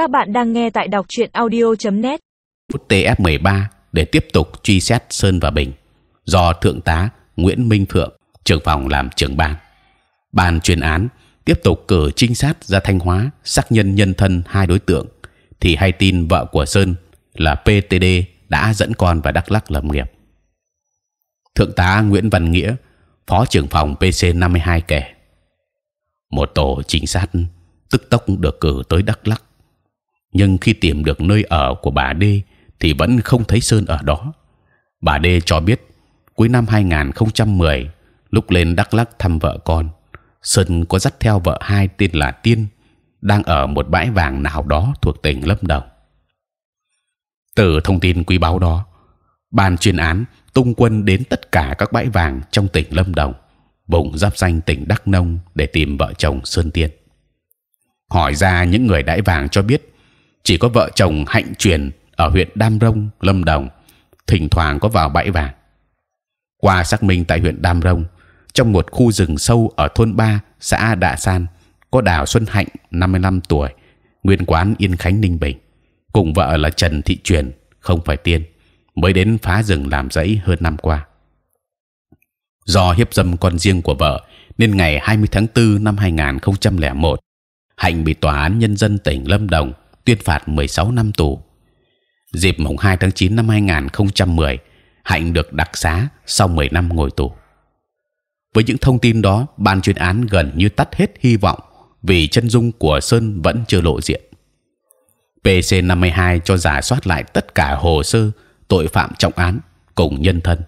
Các bạn đang nghe tại đọc truyện audio.net. phút TF13 để tiếp tục truy xét Sơn và Bình do thượng tá Nguyễn Minh Phượng trưởng phòng làm trưởng ban. Ban chuyên án tiếp tục cử trinh sát ra Thanh Hóa xác nhân nhân thân hai đối tượng thì hay tin vợ của Sơn là PTD đã dẫn con vào Đắk Lắk lập nghiệp. Thượng tá Nguyễn Văn Nghĩa, phó trưởng phòng PC 52 kể: một tổ trinh sát tức tốc được cử tới Đắk Lắk, nhưng khi tìm được nơi ở của bà D thì vẫn không thấy Sơn ở đó. Bà D cho biết cuối năm 2010 lúc lên Đắk Lắk thăm vợ con, Sơn có dắt theo vợ hai tên là Tiên đang ở một bãi vàng nào đó thuộc tỉnh Lâm Đồng. Từ thông tin quý báu đó, ban chuyên án tung quân đến tất cả các bãi vàng trong tỉnh Lâm Đồng, vùng giáp danh tỉnh Đắk Nông để tìm vợ chồng Sơn Tiên. Hỏi ra những người đãi vàng cho biết, chỉ có vợ chồng Hạnh Truyền ở huyện Đam Rông, Lâm Đồng, thỉnh thoảng có vào bãi vàng. Qua xác minh tại huyện Đam Rông, trong một khu rừng sâu ở thôn ba xã Đạ San, có Đào Xuân Hạnh 55 tuổi, nguyên quán Yên Khánh Ninh Bình, cùng vợ là Trần Thị Truyền, không phải Tiên, mới đến phá rừng làm rẫy hơn năm qua. Do hiếp dâm con riêng của vợ, nên ngày 20 tháng 4 năm 2001, Hạnh bị tòa án nhân dân tỉnh Lâm Đồng tuyên phạt 16 năm tù. Dịp mùng 2 tháng 9 năm 2010, Hạnh được đặc xá sau 10 năm ngồi tù. Với những thông tin đó, ban chuyên án gần như tắt hết hy vọng vì chân dung của Sơn vẫn chưa lộ diện. PC 52 cho giả soát lại tất cả hồ sơ tội phạm trọng án cùng nhân thân,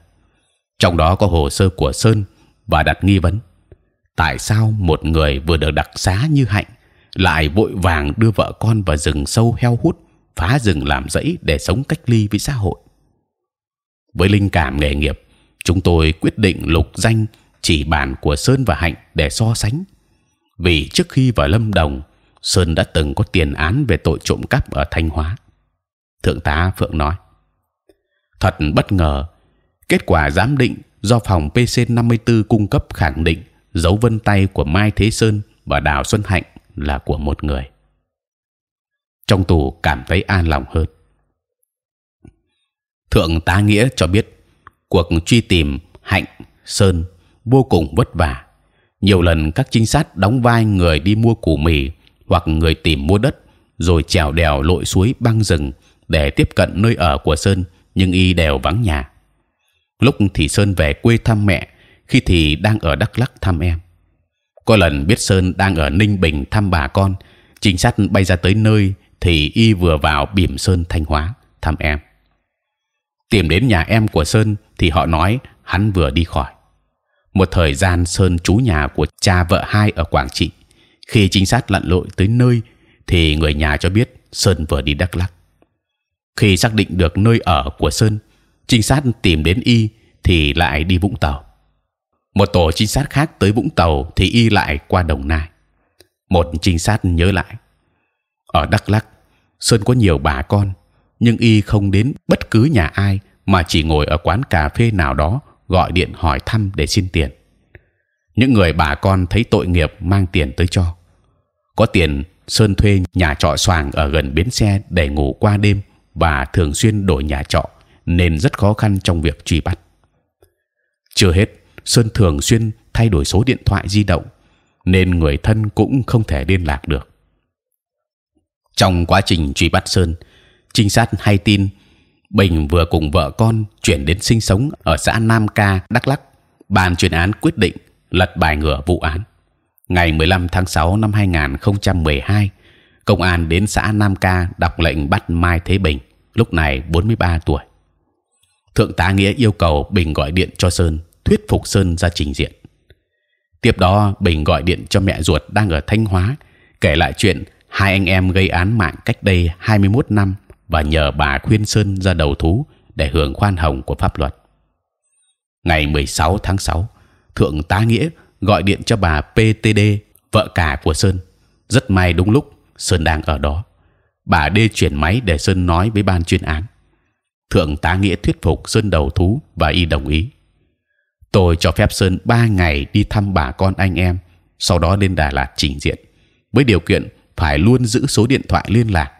trong đó có hồ sơ của Sơn và đặt nghi vấn: tại sao một người vừa được đặc xá như Hạnh lại vội vàng đưa vợ con vào rừng sâu heo hút, phá rừng làm rẫy để sống cách ly với xã hội? Với linh cảm nghề nghiệp, chúng tôi quyết định lục danh chỉ bản của Sơn và Hạnh để so sánh. Vì trước khi vào Lâm Đồng, Sơn đã từng có tiền án về tội trộm cắp ở Thanh Hóa. Thượng tá Phượng nói: thật bất ngờ, kết quả giám định do phòng PC 54 cung cấp khẳng định dấu vân tay của Mai Thế Sơn và Đào Xuân Hạnh là của một người. Trong tù cảm thấy an lòng hơn. Thượng tá nghĩa cho biết cuộc truy tìm Hạnh Sơn vô cùng vất vả. Nhiều lần các trinh sát đóng vai người đi mua củ mì hoặc người tìm mua đất, rồi trèo đèo lội suối băng rừng để tiếp cận nơi ở của Sơn, nhưng y đều vắng nhà. Lúc thì Sơn về quê thăm mẹ, khi thì đang ở Đắk lắc thăm em. Có lần biết Sơn đang ở Ninh Bình thăm bà con, trinh sát bay ra tới nơi thì y vừa vào Bỉm Sơn Thanh Hóa thăm em. Tìm đến nhà em của Sơn thì họ nói hắn vừa đi khỏi một thời gian sơn trú nhà của cha vợ hai ở quảng trị khi trinh sát lặn lội tới nơi thì người nhà cho biết sơn vừa đi đắk lắc. khi xác định được nơi ở của sơn trinh sát tìm đến y thì lại đi vũng tàu một tổ trinh sát khác tới vũng tàu thì y lại qua đồng nai một trinh sát nhớ lại ở đắk lắk sơn có nhiều bà con nhưng y không đến bất cứ nhà ai mà chỉ ngồi ở quán cà phê nào đó gọi điện hỏi thăm để xin tiền. Những người bà con thấy tội nghiệp mang tiền tới cho. Có tiền Sơn thuê nhà trọ xoàng ở gần bến xe để ngủ qua đêm và thường xuyên đổi nhà trọ nên rất khó khăn trong việc truy bắt. Chưa hết, Sơn thường xuyên thay đổi số điện thoại di động nên người thân cũng không thể liên lạc được. Trong quá trình truy bắt Sơn, trinh sát hay tin Bình vừa cùng vợ con chuyển đến sinh sống ở xã Nam Ca, Đắk Lắk. Ban chuyên án quyết định lật bài ngửa vụ án. Ngày 15 tháng 6 năm 2012, công an đến xã Nam Ca đọc lệnh bắt Mai Thế Bình, lúc này 43 tuổi. Thượng tá nghĩa yêu cầu Bình gọi điện cho Sơn, thuyết phục Sơn ra trình diện. Tiếp đó, Bình gọi điện cho mẹ ruột đang ở Thanh Hóa, kể lại chuyện hai anh em gây án mạng cách đây 21 năm và nhờ bà khuyên sơn ra đầu thú để hưởng khoan hồng của pháp luật. Ngày 16 tháng 6, thượng tá nghĩa gọi điện cho bà PTD vợ cả của sơn. rất may đúng lúc sơn đang ở đó. bà D chuyển máy để sơn nói với ban chuyên án. thượng tá nghĩa thuyết phục sơn đầu thú và y đồng ý tôi cho phép sơn 3 ngày đi thăm bà con anh em, sau đó lên Đà Lạt trình diện, với điều kiện phải luôn giữ số điện thoại liên lạc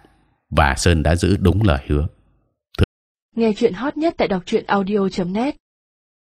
và Sơn đã giữ đúng lời hứa. Nghe chuyện hot nhất tại đọc truyện audio.net